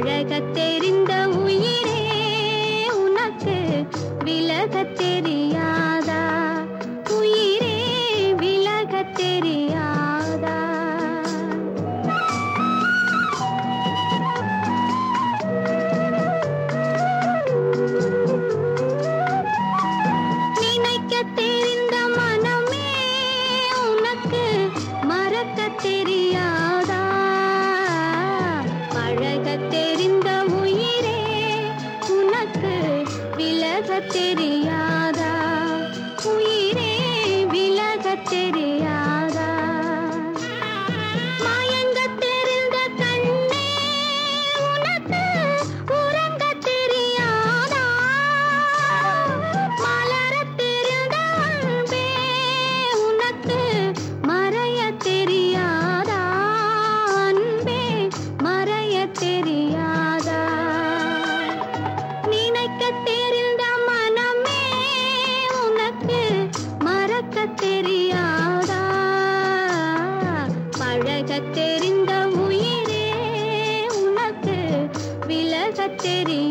अड़ग तेरी तेरी याद तेरी